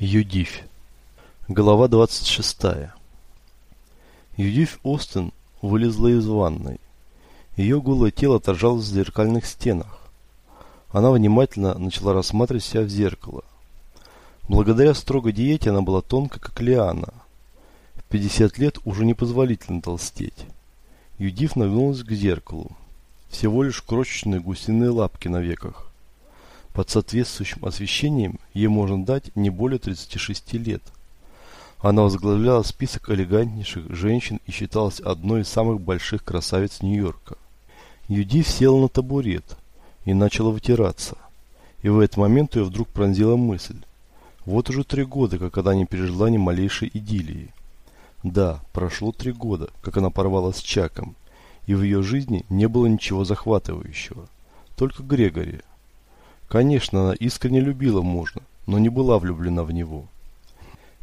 Юдивь. Глава 26. Юдивь Остин вылезла из ванной. Ее голое тело отражалось в зеркальных стенах. Она внимательно начала рассматривать себя в зеркало. Благодаря строгой диете она была тонкой, как лиана. В 50 лет уже непозволительно толстеть. Юдив нагнулась к зеркалу. Всего лишь крошечные гусиные лапки на веках. Под соответствующим освещением ей можно дать не более 36 лет. Она возглавляла список элегантнейших женщин и считалась одной из самых больших красавиц Нью-Йорка. Юдив села на табурет и начала вытираться. И в этот момент ее вдруг пронзила мысль. Вот уже три года, как она не пережила ни малейшей идиллии. Да, прошло три года, как она порвала с Чаком, и в ее жизни не было ничего захватывающего. Только Грегори. Конечно, она искренне любила мужа, но не была влюблена в него.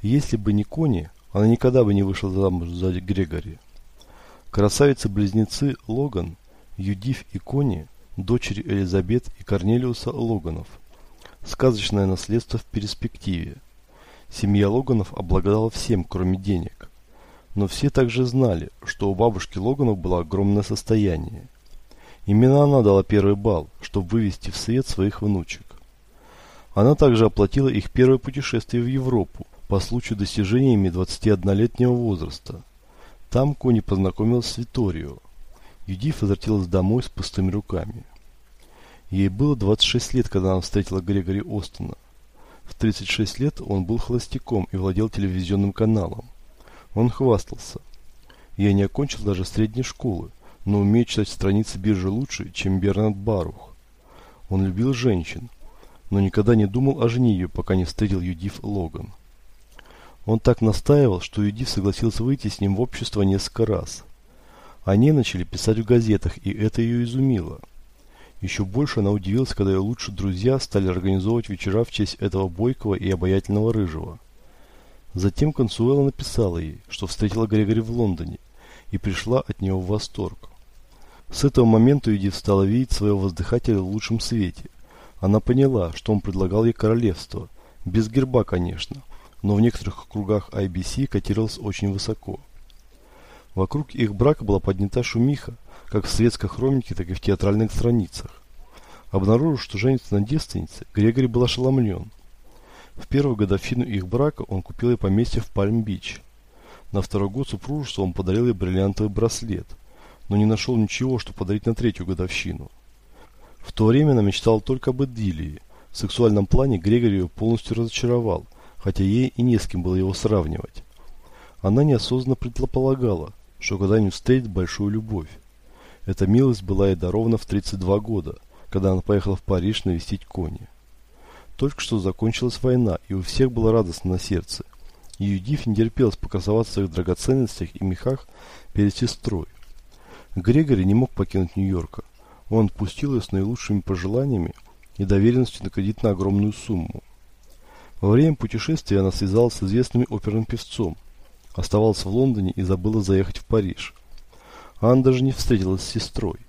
Если бы не Кони, она никогда бы не вышла замуж за Грегори. Красавицы-близнецы Логан, Юдив и Кони, дочери Элизабет и Корнелиуса Логанов. Сказочное наследство в перспективе. Семья Логанов обладала всем, кроме денег. Но все также знали, что у бабушки Логанов было огромное состояние. Именно она дала первый бал, чтобы вывести в свет своих внучек. Она также оплатила их первое путешествие в Европу по случаю достижения ими 21-летнего возраста. Там Кони познакомилась с Виторио. Юдив возвратилась домой с пустыми руками. Ей было 26 лет, когда она встретила Грегори Остона. В 36 лет он был холостяком и владел телевизионным каналом. Он хвастался. Я не окончил даже средней школы, но умеет читать страницы биржи лучше, чем Бернард Барух. Он любил женщин, но никогда не думал о женитьбе, пока не встретил Юдив Логан. Он так настаивал, что Юдив согласился выйти с ним в общество несколько раз. Они начали писать в газетах, и это ее изумило. Еще больше она удивилась, когда ее лучшие друзья стали организовывать вечера в честь этого бойкого и обаятельного рыжего. Затем Консуэла написала ей, что встретила Грегори в Лондоне, и пришла от него в восторг. С этого момента Юдив стала видеть своего воздыхателя в лучшем свете. Она поняла, что он предлагал ей королевство. Без герба, конечно, но в некоторых кругах IBC котировался очень высоко. Вокруг их брака была поднята шумиха, как в светской хронике, так и в театральных страницах. Обнаружив, что женится на девственнице, Грегори был ошеломлен. В первую годовщину их брака он купил ей поместье в Пальм-Бич. На второй год супружества он подарил ей бриллиантовый браслет – но не нашел ничего, что подарить на третью годовщину. В то время она мечтала только об идиллии. В сексуальном плане Грегори ее полностью разочаровал, хотя ей и не с кем было его сравнивать. Она неосознанно предполагала, что когда-нибудь встретит большую любовь. Эта милость была ей дарована в 32 года, когда она поехала в Париж навестить Кони. Только что закончилась война, и у всех было радостно на сердце. И Юдиф не терпелось покрасоваться в своих драгоценностях и мехах перед сестрой. Грегори не мог покинуть Нью-Йорка. Он отпустил ее с наилучшими пожеланиями и доверенностью на кредит на огромную сумму. Во время путешествия она связалась с известным оперным певцом, оставалась в Лондоне и забыла заехать в Париж. Анна даже не встретилась с сестрой.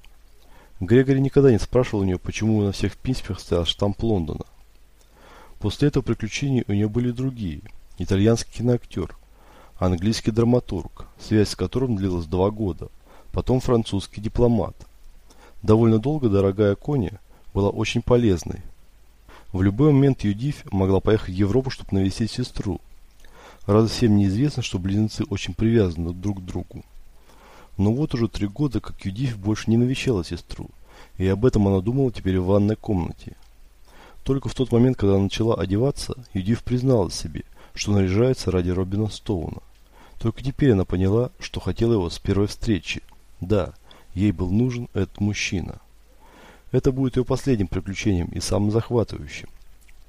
Грегори никогда не спрашивал у нее, почему на всех письмах стоял штамп Лондона. После этого приключений у нее были другие. Итальянский киноактер, английский драматург, связь с которым длилась два года – потом французский дипломат. Довольно долго дорогая Кони была очень полезной. В любой момент Юдив могла поехать в Европу, чтобы навестить сестру. Разве всем неизвестно, что близнецы очень привязаны друг к другу. Но вот уже три года, как Юдив больше не навещала сестру, и об этом она думала теперь в ванной комнате. Только в тот момент, когда она начала одеваться, Юдив призналась себе, что наряжается ради Робина Стоуна. Только теперь она поняла, что хотела его с первой встречи – да, ей был нужен этот мужчина. Это будет ее последним приключением и самым захватывающим.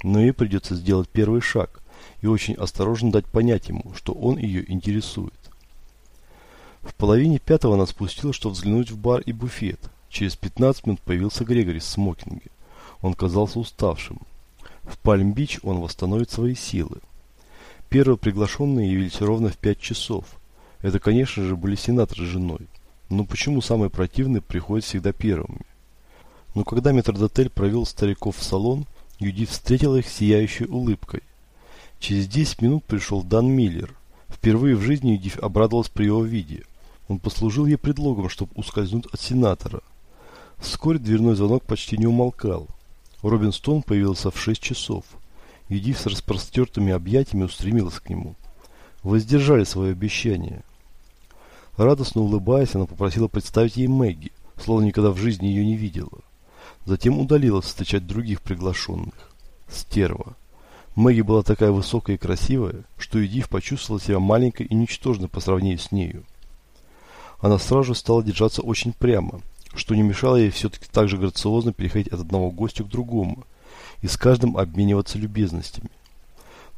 Но ей придется сделать первый шаг и очень осторожно дать понять ему, что он ее интересует. В половине пятого она спустилась, чтобы взглянуть в бар и буфет. Через 15 минут появился Грегори в смокинге. Он казался уставшим. В Пальм-Бич он восстановит свои силы. Первые приглашенные явились ровно в 5 часов. Это, конечно же, были сенатор с женой. Но почему самые противные приходят всегда первыми? Но когда метрдотель провел стариков в салон, Юдит встретила их сияющей улыбкой. Через 10 минут пришел Дан Миллер. Впервые в жизни Юдив обрадовалась при его виде. Он послужил ей предлогом, чтобы ускользнуть от сенатора. Вскоре дверной звонок почти не умолкал. Робин Стоун появился в 6 часов. Юдив с распростертыми объятиями устремилась к нему. Вы сдержали свое обещание. Радостно улыбаясь, она попросила представить ей Мэгги, словно никогда в жизни ее не видела. Затем удалилась встречать других приглашенных. Стерва. Мэгги была такая высокая и красивая, что Эдив почувствовала себя маленькой и ничтожной по сравнению с нею. Она сразу стала держаться очень прямо, что не мешало ей все-таки так же грациозно переходить от одного гостя к другому и с каждым обмениваться любезностями.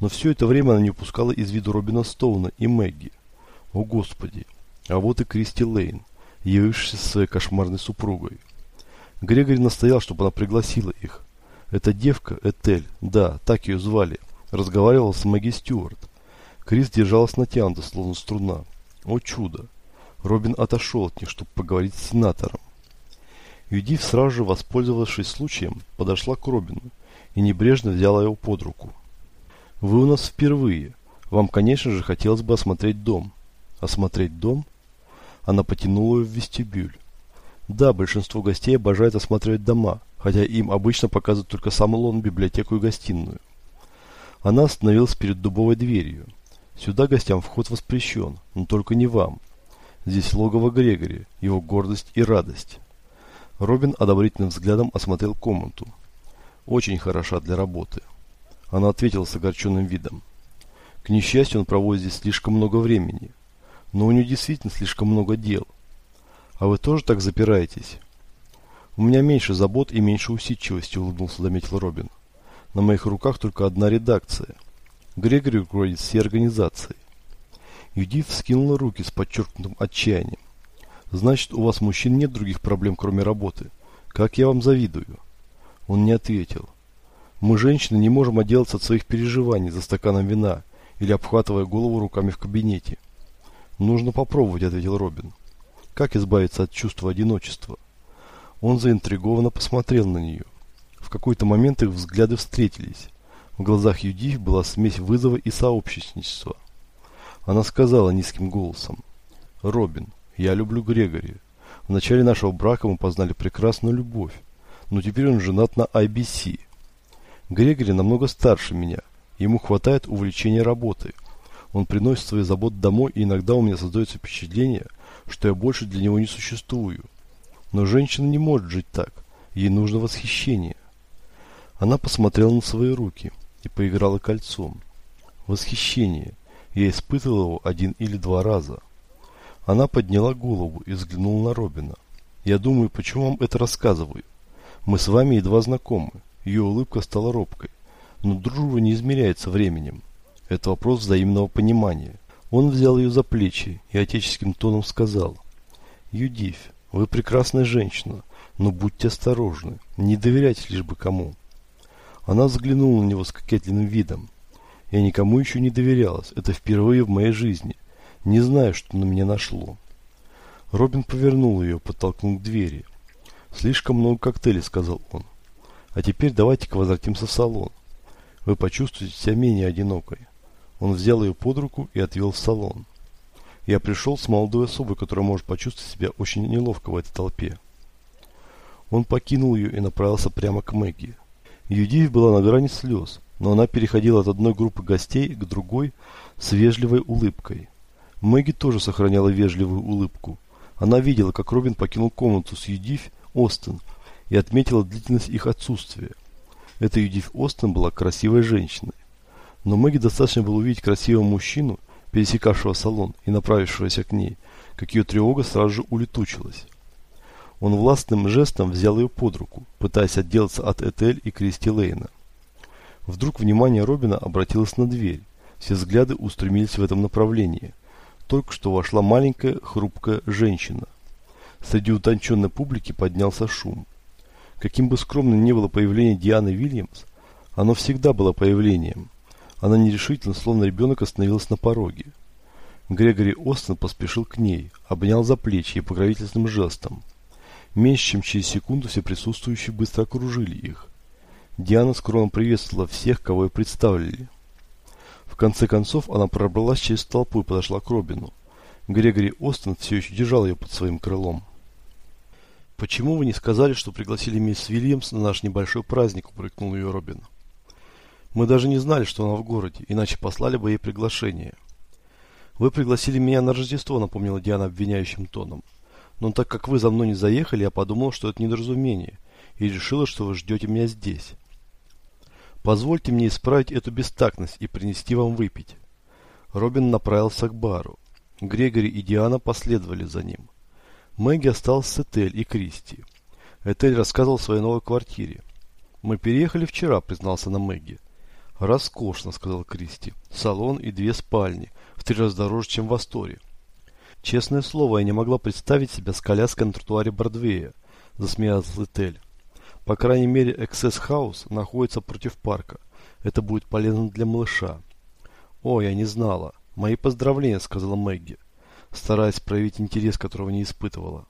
Но все это время она не упускала из виду Робина Стоуна и Мэгги. О господи, а вот и Кристи Лейн, явившаяся своей кошмарной супругой. Грегори настоял, чтобы она пригласила их, эта девка, Этель, да, так ее звали, разговаривала с Мэгги Стюарт. Крис держалась натянута, словно струна. О чудо! Робин отошел от них, чтобы поговорить с сенатором. Юдив, сразу же воспользовавшись случаем, подошла к Робину и небрежно взяла его под руку. «Вы у нас впервые. Вам, конечно же, хотелось бы осмотреть дом». «Осмотреть дом?» Она потянула ее в вестибюль. Да, большинство гостей обожает осматривать дома, хотя им обычно показывают только сам лон, библиотеку и гостиную. Она остановилась перед дубовой дверью. Сюда гостям вход воспрещен, но только не вам. Здесь логово Грегори, его гордость и радость. Робин одобрительным взглядом осмотрел комнату. Очень хороша для работы. Она ответила с огорченным видом. К несчастью, он проводит здесь слишком много времени. Но у него действительно слишком много дел. А вы тоже так запираетесь? У меня меньше забот и меньше усидчивости, улыбнулся, заметил Робин. На моих руках только одна редакция. Грегори руководит всей организацией. Юдив вскинула руки с подчеркнутым отчаянием. Значит, у вас, мужчин, нет других проблем, кроме работы. Как я вам завидую. Он не ответил. Мы, женщины, не можем отделаться от своих переживаний за стаканом вина или обхватывая голову руками в кабинете. Нужно попробовать, ответил Робин. Как избавиться от чувства одиночества? Он заинтригованно посмотрел на нее. В какой-то момент их взгляды встретились. В глазах Юдив была смесь вызова и сообщничества. Она сказала низким голосом. «Робин, я люблю Грегори. В начале нашего брака мы познали прекрасную любовь, но теперь он женат на IBC. Грегори намного старше меня, ему хватает увлечения работы. Он приносит свои заботы домой, и иногда у меня создается впечатление, что я больше для него не существую. Но женщина не может жить так. Ей нужно восхищение. Она посмотрела на свои руки и поиграла кольцом. Восхищение. Я испытывал его один или два раза. Она подняла голову и взглянула на Робина. Я думаю, почему вам это рассказываю. Мы с вами едва знакомы. Ее улыбка стала робкой. Но дружба не измеряется временем. Это вопрос взаимного понимания. Он взял ее за плечи и отеческим тоном сказал. «Юдивь, вы прекрасная женщина, но будьте осторожны, не доверяйте лишь бы кому». Она взглянула на него с кокетливым видом. «Я никому еще не доверялась, это впервые в моей жизни. Не знаю, что на меня нашло». Робин повернул ее, подтолкнул к двери. «Слишком много коктейлей», — сказал он. «А теперь давайте-ка возвратимся в салон. Вы почувствуете себя менее одинокой». Он взял ее под руку и отвел в салон. Я пришел с молодой особой, которая может почувствовать себя очень неловко в этой толпе. Он покинул ее и направился прямо к Мэгги. Юдив была на грани слез, но она переходила от одной группы гостей к другой с вежливой улыбкой. Мэгги тоже сохраняла вежливую улыбку. Она видела, как Робин покинул комнату с Юдив Остен и отметила длительность их отсутствия. Эта Юдив Остен была красивой женщиной. Но Мэгги достаточно было увидеть красивого мужчину, пересекавшего салон и направившегося к ней, как ее тревога сразу же улетучилась. Он властным жестом взял ее под руку, пытаясь отделаться от Этель и Кристи Лейна. Вдруг внимание Робина обратилось на дверь. Все взгляды устремились в этом направлении. Только что вошла маленькая, хрупкая женщина. Среди утонченной публики поднялся шум. Каким бы скромным ни было появление Дианы Вильямс, оно всегда было появлением – она нерешительно, словно ребенок, остановилась на пороге. Грегори Остин поспешил к ней, обнял за плечи и покровительственным жестом. Меньше чем через секунду все присутствующие быстро окружили их. Диана скромно приветствовала всех, кого ей представили. конце концов она пробралась через толпу и подошла к Робину. Грегори Остен все еще держал ее под своим крылом. «Почему вы не сказали, что пригласили мисс Вильямс на наш небольшой праздник?» – упрекнул ее Робин. «Мы даже не знали, что она в городе, иначе послали бы ей приглашение». «Вы пригласили меня на Рождество», – напомнила Диана обвиняющим тоном. «Но так как вы за мной не заехали, я подумал, что это недоразумение, и решила, что вы ждете меня здесь». «Позвольте мне исправить эту бестактность и принести вам выпить». Робин направился к бару. Грегори и Диана последовали за ним. Мэгги осталась с Этель и Кристи. Этель рассказывал о своей новой квартире. «Мы переехали вчера», — признался на Мэгги. «Роскошно», — сказал Кристи. «Салон и две спальни, в три раза дороже, чем в Асторе». «Честное слово, я не могла представить себя с коляской на тротуаре Бродвея», — засмеялась Этель. «По крайней мере, Эксес Хаус находится против парка. Это будет полезно для малыша». «О, я не знала. Мои поздравления», — сказала Мэгги стараясь проявить интерес, которого не испытывала.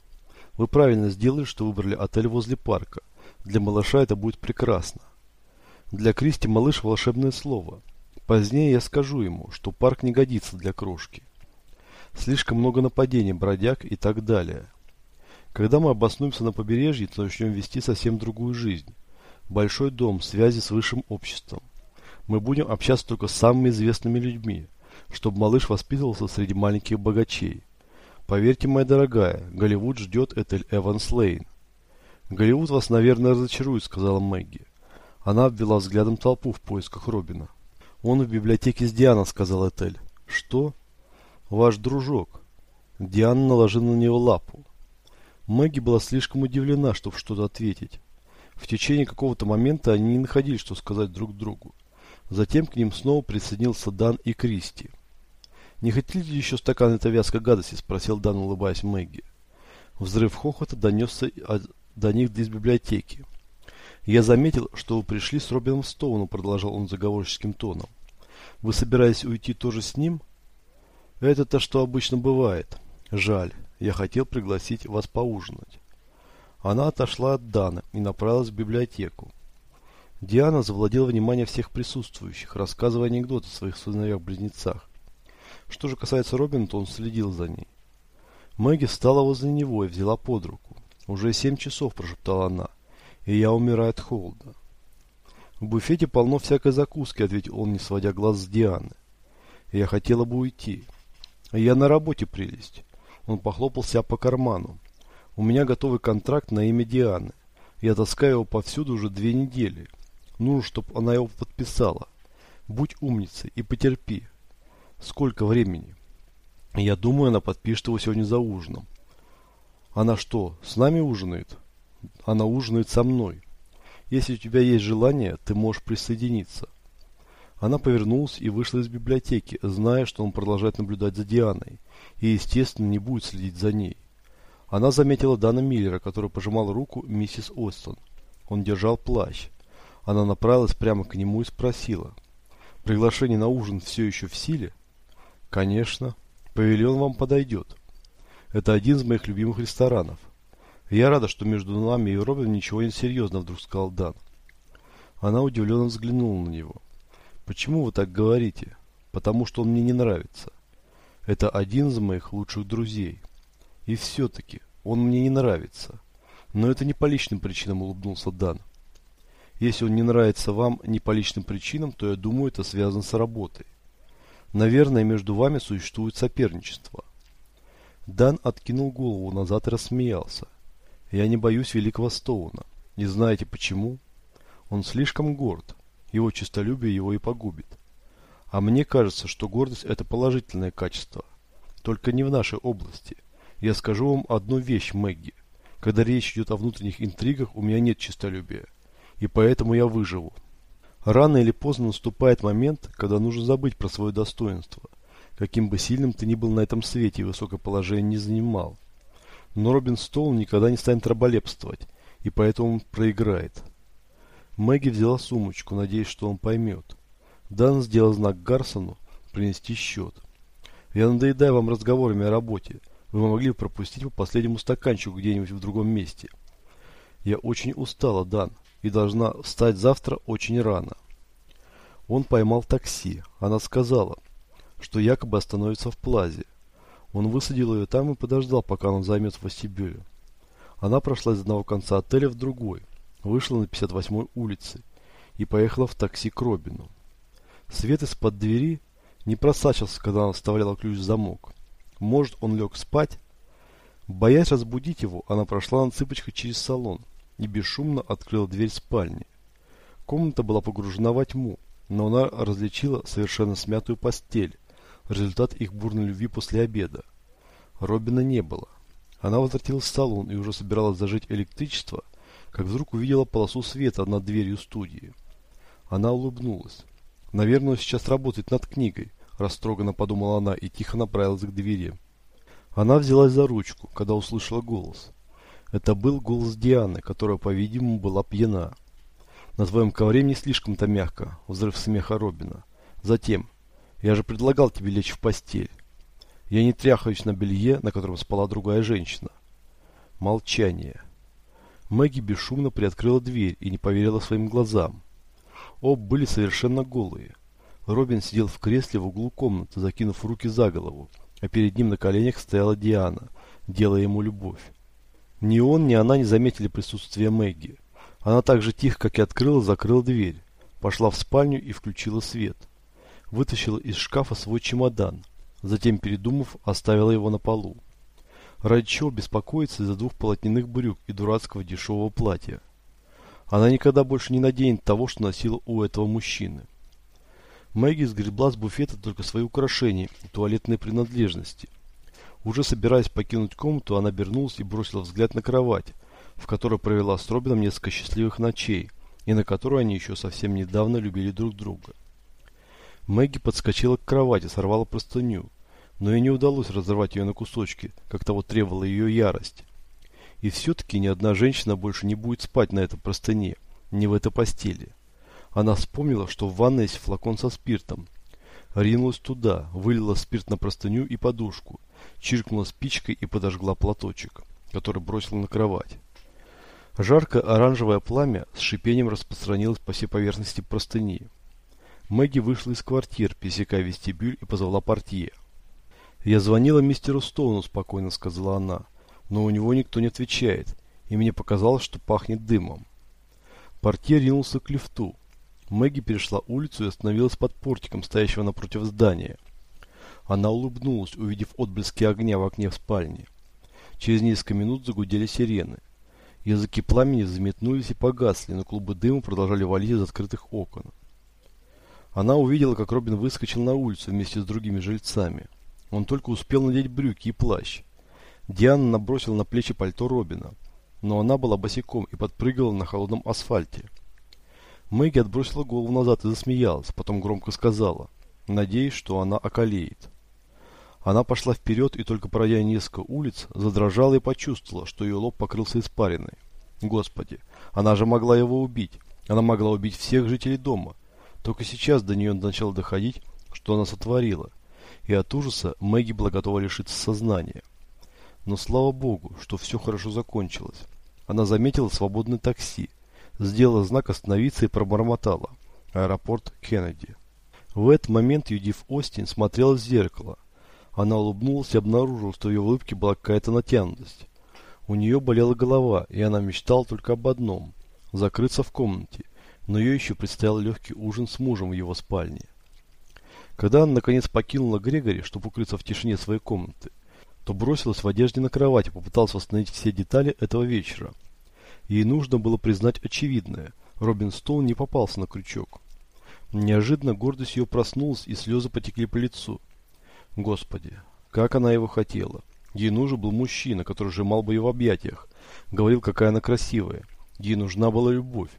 Вы правильно сделали, что выбрали отель возле парка. Для малыша это будет прекрасно. Для Кристи малыш волшебное слово. Позднее я скажу ему, что парк не годится для крошки. Слишком много нападений, бродяг и так далее. Когда мы обоснуемся на побережье, то начнем вести совсем другую жизнь. Большой дом, связи с высшим обществом. Мы будем общаться только с самыми известными людьми – чтобы малыш воспитывался среди маленьких богачей. Поверьте, моя дорогая, Голливуд ждет Этель Эванс Лейн. Голливуд вас, наверное, разочарует, сказала Мэгги. Она обвела взглядом толпу в поисках Робина. Он в библиотеке с Дианой, сказал Этель. Что? Ваш дружок. Диана наложила на него лапу. Мэгги была слишком удивлена, чтобы что-то ответить. В течение какого-то момента они не находили, что сказать друг другу. Затем к ним снова присоединился Дан и Кристи. «Не хотите еще стакан этой вязкой гадости?» – спросил Дан, улыбаясь Мэгги. Взрыв хохота донесся до них из библиотеки. «Я заметил, что вы пришли с Робином Стоуном», – продолжал он заговорческим тоном. «Вы собираетесь уйти тоже с ним?» «Это-то что обычно бывает. Жаль, я хотел пригласить вас поужинать». Она отошла от Дана и направилась в библиотеку. Диана завладела внимание всех присутствующих, рассказывая анекдоты о своих сыновьях-близнецах. Что же касается Робина, то он следил за ней. Мэгги встала возле него и взяла под руку. «Уже семь часов», – прошептала она, – «и я умираю от холода». «В буфете полно всякой закуски», – ответил он, не сводя глаз с Дианы. «Я хотела бы уйти». «Я на работе, прелесть». Он похлопал себя по карману. «У меня готовый контракт на имя Дианы. Я таскаю его повсюду уже две недели. Нужно, чтобы она его подписала. Будь умницей и потерпи. Сколько времени? Я думаю, она подпишет его сегодня за ужином. Она что, с нами ужинает? Она ужинает со мной. Если у тебя есть желание, ты можешь присоединиться. Она повернулась и вышла из библиотеки, зная, что он продолжает наблюдать за Дианой, и, естественно, не будет следить за ней. Она заметила Дана Миллера, который пожимал руку миссис Остон. Он держал плащ. Она направилась прямо к нему и спросила. «Приглашение на ужин все еще в силе?» Конечно. Павильон вам подойдет. Это один из моих любимых ресторанов. Я рада, что между нами и Робин ничего не вдруг сказал Дан. Она удивленно взглянула на него. Почему вы так говорите? Потому что он мне не нравится. Это один из моих лучших друзей. И все-таки он мне не нравится. Но это не по личным причинам, улыбнулся Дан. Если он не нравится вам не по личным причинам, то я думаю, это связано с работой. Наверное, между вами существует соперничество. Дан откинул голову назад и рассмеялся. Я не боюсь великого Стоуна. Не знаете почему? Он слишком горд. Его честолюбие его и погубит. А мне кажется, что гордость это положительное качество. Только не в нашей области. Я скажу вам одну вещь, Мэгги. Когда речь идет о внутренних интригах, у меня нет честолюбия. И поэтому я выживу. Рано или поздно наступает момент, когда нужно забыть про свое достоинство, каким бы сильным ты ни был на этом свете и высокое положение не занимал. Но Робин Стоун никогда не станет раболепствовать, и поэтому проиграет. Мэгги взяла сумочку, надеясь, что он поймет. Дан сделал знак Гарсону принести счет. «Я надоедаю вам разговорами о работе. Вы могли бы пропустить по последнему стаканчику где-нибудь в другом месте». «Я очень устала, Дан и должна встать завтра очень рано. Он поймал такси. Она сказала, что якобы остановится в Плазе. Он высадил ее там и подождал, пока он займет вестибюле. Она прошла из одного конца отеля в другой, вышла на 58-й улице и поехала в такси к Робину. Свет из-под двери не просачивался, когда она вставляла ключ в замок. Может, он лег спать? Боясь разбудить его, она прошла на цыпочках через салон и бесшумно открыла дверь спальни. Комната была погружена во тьму, но она различила совершенно смятую постель, результат их бурной любви после обеда. Робина не было. Она возвратилась в салон и уже собиралась зажечь электричество, как вдруг увидела полосу света над дверью студии. Она улыбнулась. Наверное, сейчас работает над книгой, растроганно подумала она и тихо направилась к двери. Она взялась за ручку, когда услышала голос. Это был голос Дианы, которая, по-видимому, была пьяна. На твоем ковре не слишком-то мягко, взрыв смеха Робина. Затем, я же предлагал тебе лечь в постель. Я не тряхаюсь на белье, на котором спала другая женщина. Молчание. Мэгги бесшумно приоткрыла дверь и не поверила своим глазам. Об были совершенно голые. Робин сидел в кресле в углу комнаты, закинув руки за голову, а перед ним на коленях стояла Диана, делая ему любовь. Ни он, ни она не заметили присутствия Мэгги. Она так же тихо, как и открыла, закрыла дверь, пошла в спальню и включила свет. Вытащила из шкафа свой чемодан, затем, передумав, оставила его на полу. Ради чего беспокоиться из-за двух полотняных брюк и дурацкого дешевого платья? Она никогда больше не наденет того, что носила у этого мужчины. Мэгги сгребла с буфета только свои украшения и туалетные принадлежности. Уже собираясь покинуть комнату, она обернулась и бросила взгляд на кровать, в которой провела с Робином несколько счастливых ночей, и на которой они еще совсем недавно любили друг друга. Мэгги подскочила к кровати, сорвала простыню, но ей не удалось разорвать ее на кусочки, как того требовала ее ярость. И все-таки ни одна женщина больше не будет спать на этой простыне, не в этой постели. Она вспомнила, что в ванной есть флакон со спиртом. Ринулась туда, вылила спирт на простыню и подушку, чиркнула спичкой и подожгла платочек, который бросила на кровать. Жарко-оранжевое пламя с шипением распространилось по всей поверхности простыни. Мэгги вышла из квартиры, пересекая вестибюль и позвала портье. «Я звонила мистеру Стоуну», – спокойно сказала она, – «но у него никто не отвечает, и мне показалось, что пахнет дымом». Портье ринулся к лифту. Мэгги перешла улицу и остановилась под портиком, стоящего напротив здания. Она улыбнулась, увидев отблески огня в окне в спальне. Через несколько минут загудели сирены. Языки пламени заметнулись и погасли, но клубы дыма продолжали валить из открытых окон. Она увидела, как Робин выскочил на улицу вместе с другими жильцами. Он только успел надеть брюки и плащ. Диана набросила на плечи пальто Робина, но она была босиком и подпрыгивала на холодном асфальте. Мэгги отбросила голову назад и засмеялась, потом громко сказала, надеясь, что она околеет. Она пошла вперед и только пройдя несколько улиц, задрожала и почувствовала, что ее лоб покрылся испариной. Господи, она же могла его убить. Она могла убить всех жителей дома. Только сейчас до нее начало доходить, что она сотворила. И от ужаса Мэгги была готова лишиться сознания. Но слава богу, что все хорошо закончилось. Она заметила свободное такси, сделала знак остановиться и пробормотала. Аэропорт Кеннеди. В этот момент Юдив Остин смотрела в зеркало. Она улыбнулась и обнаружила, что в ее улыбке была какая-то натянутость. У нее болела голова, и она мечтала только об одном – закрыться в комнате, но ее еще предстоял легкий ужин с мужем в его спальне. Когда она наконец покинула Грегори, чтобы укрыться в тишине своей комнаты, то бросилась в одежде на кровать и попыталась восстановить все детали этого вечера. Ей нужно было признать очевидное. Робин Стоун не попался на крючок. Неожиданно гордость ее проснулась, и слезы потекли по лицу. Господи, как она его хотела. Ей нужен был мужчина, который сжимал бы ее в объятиях. Говорил, какая она красивая. Ей нужна была любовь.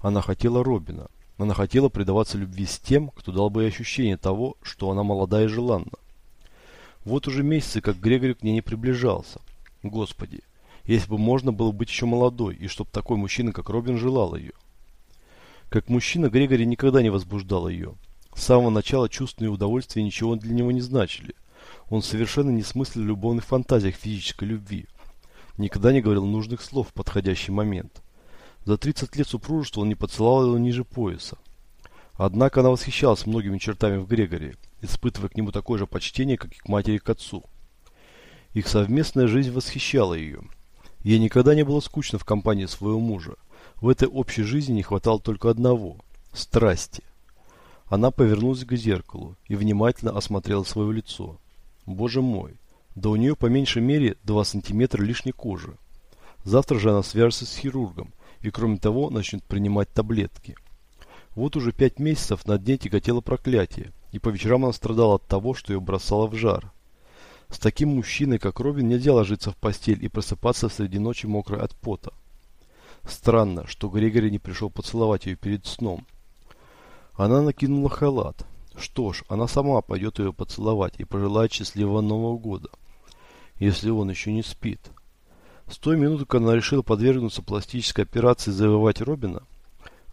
Она хотела Робина. Она хотела предаваться любви с тем, кто дал бы ей ощущение того, что она молода и желанна. Вот уже месяцы, как Грегори к ней не приближался. Господи, если бы можно было быть еще молодой, и чтобы такой мужчина, как Робин, желал ее. Как мужчина, Грегори никогда не возбуждал ее. С самого начала чувства и удовольствия ничего для него не значили. Он совершенно не смыслил любовных фантазиях физической любви. Никогда не говорил нужных слов в подходящий момент. За 30 лет супружества он не поцеловал ее ниже пояса. Однако она восхищалась многими чертами в Грегоре, испытывая к нему такое же почтение, как и к матери и к отцу. Их совместная жизнь восхищала ее. Ей никогда не было скучно в компании своего мужа. В этой общей жизни не хватало только одного – страсти. Она повернулась к зеркалу и внимательно осмотрела свое лицо. Боже мой, да у нее по меньшей мере 2 сантиметра лишней кожи. Завтра же она свяжется с хирургом и кроме того начнет принимать таблетки. Вот уже пять месяцев на дне тяготело проклятие, и по вечерам она страдала от того, что ее бросало в жар. С таким мужчиной, как Робин, нельзя ложиться в постель и просыпаться среди ночи мокрой от пота. Странно, что Грегори не пришел поцеловать ее перед сном. Она накинула халат. Что ж, она сама пойдет ее поцеловать и пожелает счастливого Нового года, если он еще не спит. С той минуты, когда она решила подвергнуться пластической операции завоевать Робина,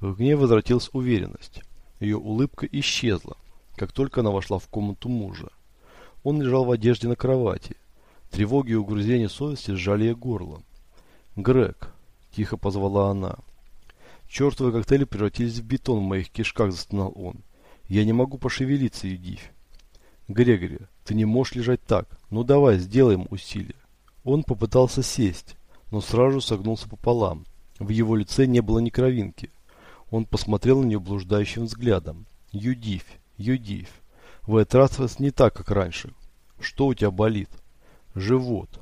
в ней возвратилась уверенность. Ее улыбка исчезла, как только она вошла в комнату мужа. Он лежал в одежде на кровати. Тревоги и угрызения совести сжали ей горло. «Грег», – тихо позвала она. «Чертовы коктейли превратились в бетон в моих кишках», – застонал он. «Я не могу пошевелиться, Юдивь». «Грегори, ты не можешь лежать так. Ну давай, сделаем усилие». Он попытался сесть, но сразу согнулся пополам. В его лице не было ни кровинки. Он посмотрел на нее блуждающим взглядом. «Юдивь, Юдивь, в этот раз не так, как раньше. Что у тебя болит? Живот.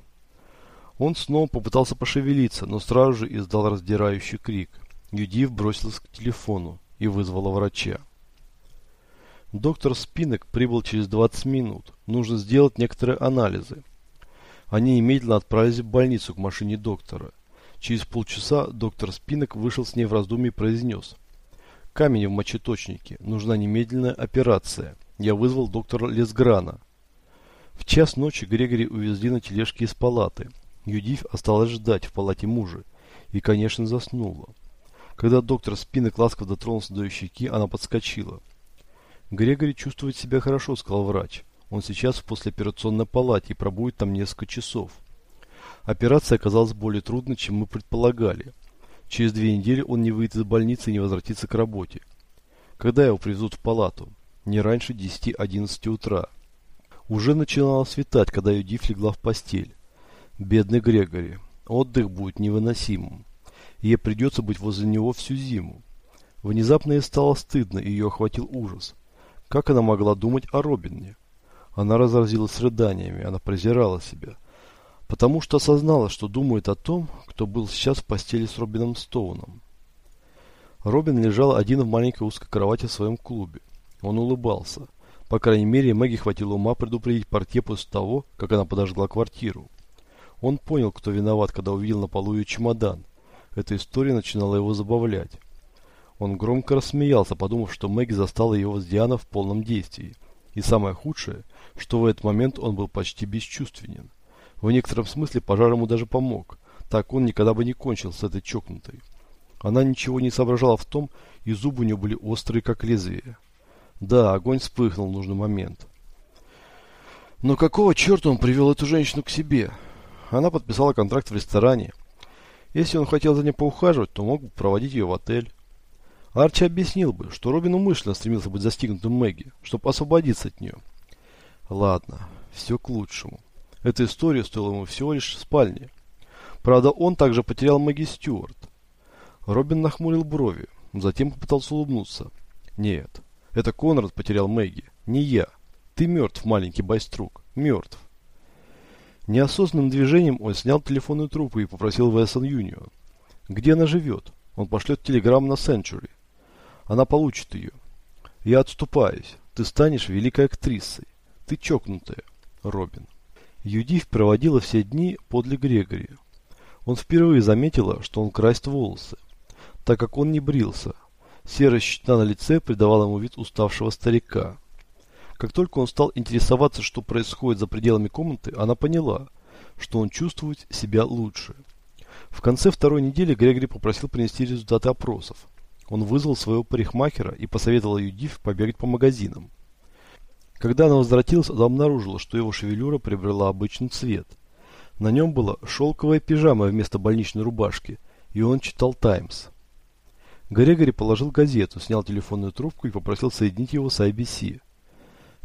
Он снова попытался пошевелиться, но сразу же издал раздирающий крик. Юдив бросилась к телефону и вызвала врача. Доктор Спинок прибыл через 20 минут. Нужно сделать некоторые анализы. Они немедленно отправились в больницу к машине доктора. Через полчаса доктор Спинок вышел с ней в раздумье и произнес. Камень в мочеточнике. Нужна немедленная операция. Я вызвал доктора Лесграна. В час ночи Грегори увезли на тележке из палаты. Юдив осталась ждать в палате мужа. И, конечно, заснула. Когда доктор Спинок ласково дотронулся до ее щеки, она подскочила. «Грегори чувствует себя хорошо», — сказал врач. «Он сейчас в послеоперационной палате и пробудет там несколько часов». Операция оказалась более трудной, чем мы предполагали. Через две недели он не выйдет из больницы и не возвратится к работе. Когда его привезут в палату? не раньше 10-11 утра. Уже начинало светать, когда Юдив легла в постель. Бедный Грегори. Отдых будет невыносимым. Ей придется быть возле него всю зиму. Внезапно ей стало стыдно, и ее охватил ужас. Как она могла думать о Робине? Она разразилась рыданиями, она презирала себя. Потому что осознала, что думает о том, кто был сейчас в постели с Робином Стоуном. Робин лежал один в маленькой узкой кровати в своем клубе. Он улыбался. По крайней мере, Мэгги хватило ума предупредить портье после того, как она подожгла квартиру. Он понял, кто виноват, когда увидел на полу ее чемодан. Эта история начинала его забавлять. Он громко рассмеялся, подумав, что Мэгги застала его с Диана в полном действии. И самое худшее, что в этот момент он был почти бесчувственен. В некотором смысле пожар ему даже помог. Так он никогда бы не кончил с этой чокнутой. Она ничего не соображала в том, и зубы у нее были острые, как лезвие. Да, огонь вспыхнул в нужный момент. Но какого черта он привел эту женщину к себе? Она подписала контракт в ресторане. Если он хотел за ней поухаживать, то мог бы проводить ее в отель. Арчи объяснил бы, что Робин умышленно стремился быть застигнутым Мэгги, чтобы освободиться от нее. Ладно, все к лучшему. Эта история стоила ему всего лишь спальни. Правда, он также потерял Мэгги Стюарт. Робин нахмурил брови, затем попытался улыбнуться. Нет, это Конрад потерял Мэгги, не я. Ты мертв, маленький байструк, мертв. Неосознанным движением он снял телефонную трубку и попросил Весон Юнион. Где она живет? Он пошлет телеграмму на Сенчури. Она получит ее. Я отступаюсь. Ты станешь великой актрисой. Ты чокнутая, Робин. Юдив проводила все дни подле Грегори. Он впервые заметила, что он красит волосы, так как он не брился, Серая щетина на лице придавала ему вид уставшего старика. Как только он стал интересоваться, что происходит за пределами комнаты, она поняла, что он чувствует себя лучше. В конце второй недели Грегори попросил принести результаты опросов. Он вызвал своего парикмахера и посоветовал Юдив побегать по магазинам. Когда она возвратилась, она обнаружила, что его шевелюра приобрела обычный цвет. На нем была шелковая пижама вместо больничной рубашки, и он читал «Таймс». Грегори положил газету, снял телефонную трубку и попросил соединить его с IBC.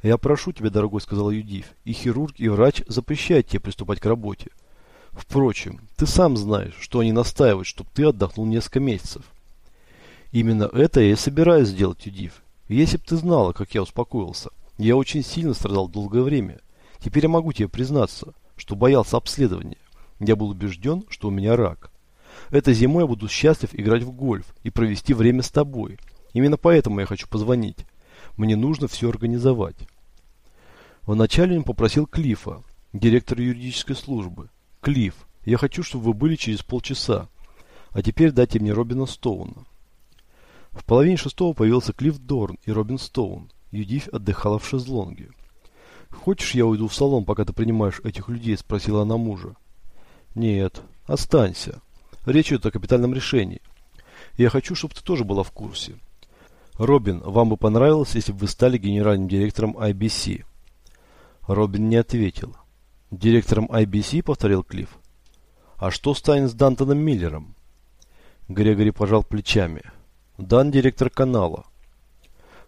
«Я прошу тебя, дорогой», — сказал Юдив, — «и хирург, и врач запрещают тебе приступать к работе. Впрочем, ты сам знаешь, что они настаивают, чтобы ты отдохнул несколько месяцев». «Именно это я и собираюсь сделать, Юдив. Если б ты знала, как я успокоился. Я очень сильно страдал долгое время. Теперь я могу тебе признаться, что боялся обследования. Я был убежден, что у меня рак. Этой зимой я буду счастлив играть в гольф и провести время с тобой. Именно поэтому я хочу позвонить. Мне нужно все организовать. Вначале он попросил Клифа, директора юридической службы. Клифф, я хочу, чтобы вы были через полчаса. А теперь дайте мне Робина Стоуна. В половине шестого появился Клифф Дорн и Робин Стоун. Юдив отдыхала в шезлонге. «Хочешь, я уйду в салон, пока ты принимаешь этих людей?» – спросила она мужа. «Нет, останься. Речь идет о капитальном решении. Я хочу, чтобы ты тоже была в курсе. Робин, вам бы понравилось, если бы вы стали генеральным директором IBC? Робин не ответил. Директором IBC, повторил Клифф. А что станет с Дантоном Миллером? Грегори пожал плечами. Дан директор канала.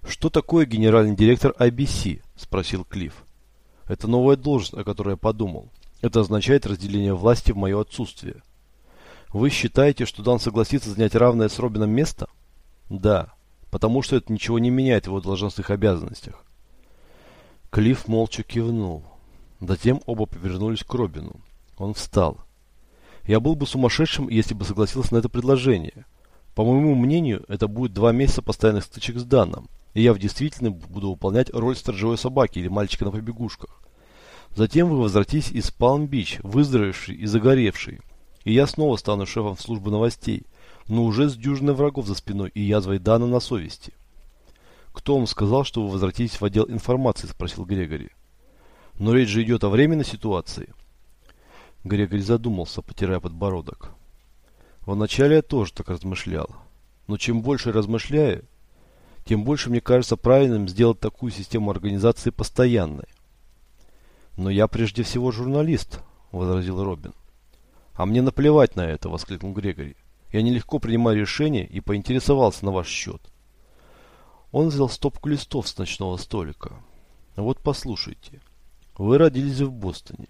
Что такое генеральный директор IBC? Спросил Клифф. Это новая должность, о которой я подумал. Это означает разделение власти в мое отсутствие. Вы считаете, что Дан согласится занять равное с Робином место? Да, потому что это ничего не меняет в его должностных обязанностях. Клифф молча кивнул. Затем оба повернулись к Робину. Он встал. Я был бы сумасшедшим, если бы согласился на это предложение. По моему мнению, это будет два месяца постоянных стычек с Даном, и я в действительности буду выполнять роль сторожевой собаки или мальчика на побегушках. Затем вы возвратитесь из Палм-Бич, выздоровевший и загоревший, и я снова стану шефом службы новостей, но уже с дюжиной врагов за спиной и язвой Дана на совести. «Кто вам сказал, что вы возвратитесь в отдел информации?» – спросил Грегори. «Но речь же идет о временной ситуации». Грегори задумался, потирая подбородок. Вначале я тоже так размышлял. Но чем больше размышляю, тем больше мне кажется правильным сделать такую систему организации постоянной. «Но я прежде всего журналист», – возразил Робин. «А мне наплевать на это!» – воскликнул Грегори. «Я нелегко принимаю решения и поинтересовался на ваш счет». Он взял стопку листов с ночного столика. «Вот послушайте. Вы родились в Бостоне.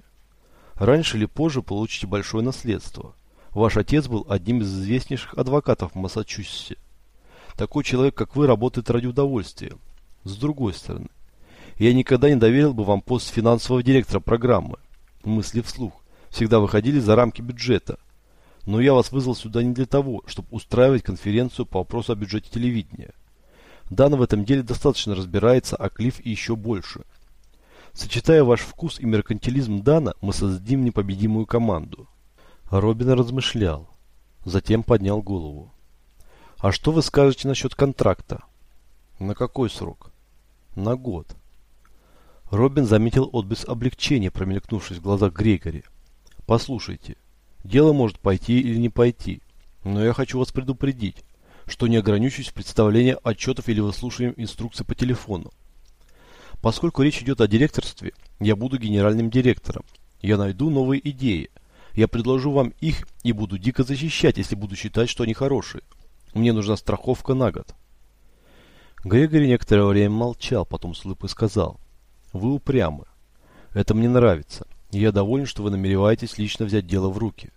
Раньше или позже получите большое наследство. Ваш отец был одним из известнейших адвокатов в Массачусетсе. Такой человек, как вы, работает ради удовольствия. С другой стороны, я никогда не доверил бы вам пост финансового директора программы. Мысли вслух всегда выходили за рамки бюджета. Но я вас вызвал сюда не для того, чтобы устраивать конференцию по вопросу о бюджете телевидения. Дана в этом деле достаточно разбирается, а Клифф и еще больше. Сочетая ваш вкус и меркантилизм Дана, мы создадим непобедимую команду. Робин размышлял. Затем поднял голову. А что вы скажете насчет контракта? На какой срок? На год. Робин заметил отблеск облегчения, промелькнувшись в глазах Грегори. Послушайте, дело может пойти или не пойти, но я хочу вас предупредить, что не ограничусь представлением отчетов или выслушиванием инструкций по телефону. Поскольку речь идет о директорстве, я буду генеральным директором. Я найду новые идеи. Я предложу вам их и буду дико защищать, если буду считать, что они хорошие. Мне нужна страховка на год. Грегори некоторое время молчал, потом с улыбкой сказал. Вы упрямы. Это мне нравится. Я доволен, что вы намереваетесь лично взять дело в руки.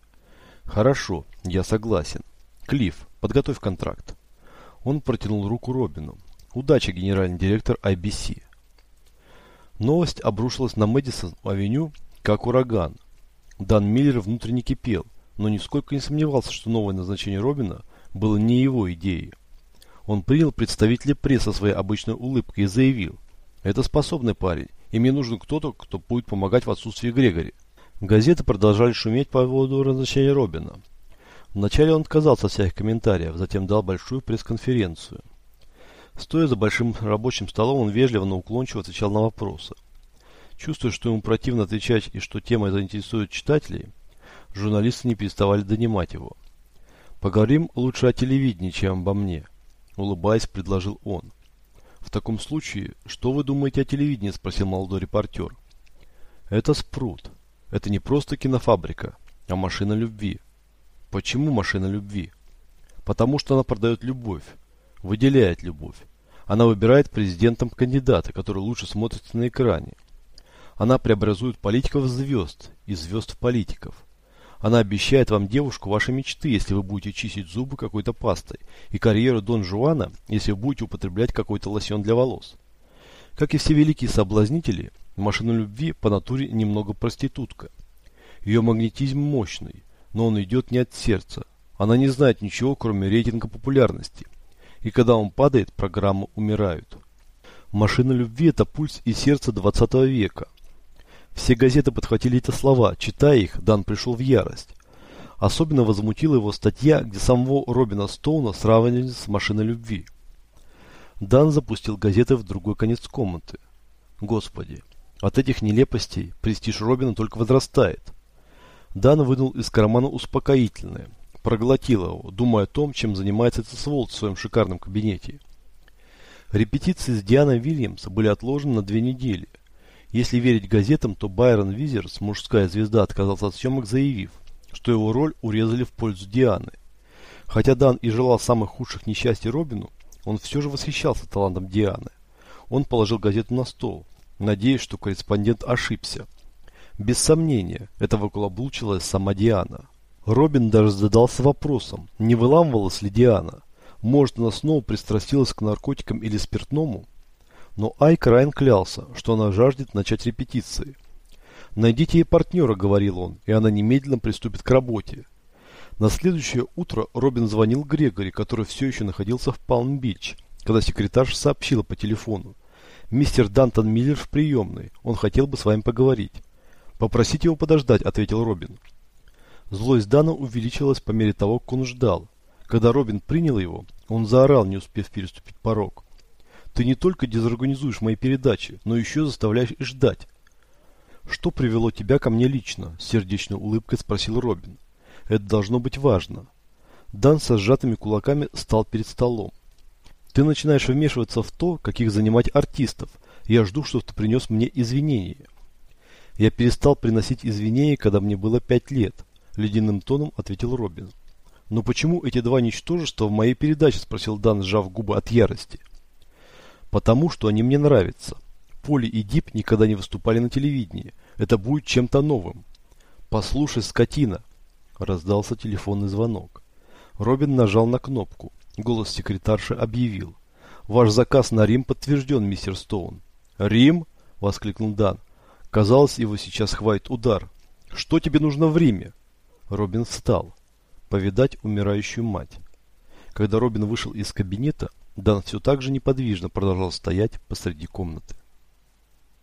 Хорошо, я согласен. Клифф, подготовь контракт. Он протянул руку Робину. Удачи, генеральный директор IBC. Новость обрушилась на Мэдисон-авеню, как ураган. Дан Миллер внутренне кипел, но нисколько не сомневался, что новое назначение Робина было не его идеей. Он принял представителя прессы своей обычной улыбкой и заявил, «Это способный парень, и мне нужен кто-то, кто будет помогать в отсутствии Грегори. Газеты продолжали шуметь по поводу назначения Робина. Вначале он отказался от всяких комментариев, затем дал большую пресс-конференцию. Стоя за большим рабочим столом, он вежливо, но уклончиво отвечал на вопросы. Чувствуя, что ему противно отвечать и что тема заинтересует читателей, журналисты не переставали донимать его. «Поговорим лучше о телевидении, чем обо мне», – улыбаясь, предложил он. «В таком случае, что вы думаете о телевидении?» – спросил молодой репортер. «Это спрут. Это не просто кинофабрика, а машина любви». «Почему машина любви?» Потому что она продает любовь, выделяет любовь. Она выбирает президентом кандидата, который лучше смотрится на экране. Она преобразует политиков в звезд и звезд в политиков. Она обещает вам девушку вашей мечты, если вы будете чистить зубы какой-то пастой, и карьеру Дон Жуана, если вы будете употреблять какой-то лосьон для волос. Как и все великие соблазнители, машина любви по натуре немного проститутка. Ее магнетизм мощный, но он идет не от сердца. Она не знает ничего, кроме рейтинга популярности. И когда он падает, программы умирают. Машина любви – это пульс и сердце 20 века. Все газеты подхватили эти слова. Читая их, Дан пришел в ярость. Особенно возмутила его статья, где самого Робина Стоуна сравнивали с машиной любви. Дан запустил газеты в другой конец комнаты. Господи, от этих нелепостей престиж Робина только возрастает. Дан вынул из кармана успокоительное, проглотил его, думая о том, чем занимается этот сволочь в своем шикарном кабинете. Репетиции с Дианой Вильямс были отложены на две недели. Если верить газетам, то Байрон Визерс, мужская звезда, отказался от съемок, заявив, что его роль урезали в пользу Дианы. Хотя Дан и желал самых худших несчастий Робину, он все же восхищался талантом Дианы. Он положил газету на стол, надеясь, что корреспондент ошибся. Без сомнения, это выколоблучилась сама Диана. Робин даже задался вопросом, не выламывалась ли Диана. Может, она снова пристрастилась к наркотикам или спиртному? Но Айк Райан клялся, что она жаждет начать репетиции. «Найдите ей партнера», — говорил он, — «и она немедленно приступит к работе». На следующее утро Робин звонил Грегори, который все еще находился в Палм-Бич, когда секретарь сообщила по телефону. «Мистер Дантон Миллер в приемной. Он хотел бы с вами поговорить». «Попросите его подождать», — ответил Робин. Злость Дана увеличилась по мере того, как он ждал. Когда Робин принял его, он заорал, не успев переступить порог. Ты не только дезорганизуешь мои передачи, но еще заставляешь ждать. Что привело тебя ко мне лично? С сердечной улыбкой спросил Робин. Это должно быть важно. Дан со сжатыми кулаками стал перед столом. Ты начинаешь вмешиваться в то, каких занимать артистов. Я жду, что ты принес мне извинения. Я перестал приносить извинения, когда мне было пять лет. Ледяным тоном ответил Робин. Но почему эти два ничтожества в моей передаче? Спросил Дан, сжав губы от ярости. Потому что они мне нравятся. Поли и Дип никогда не выступали на телевидении. Это будет чем-то новым. Послушай, скотина. Раздался телефонный звонок. Робин нажал на кнопку. Голос секретарши объявил. Ваш заказ на Рим подтвержден, мистер Стоун. Рим? Воскликнул Дан. Казалось, его сейчас хватит удар. Что тебе нужно в Риме? Робин встал. Повидать умирающую мать. Когда Робин вышел из кабинета, Дан все так же неподвижно продолжал стоять посреди комнаты.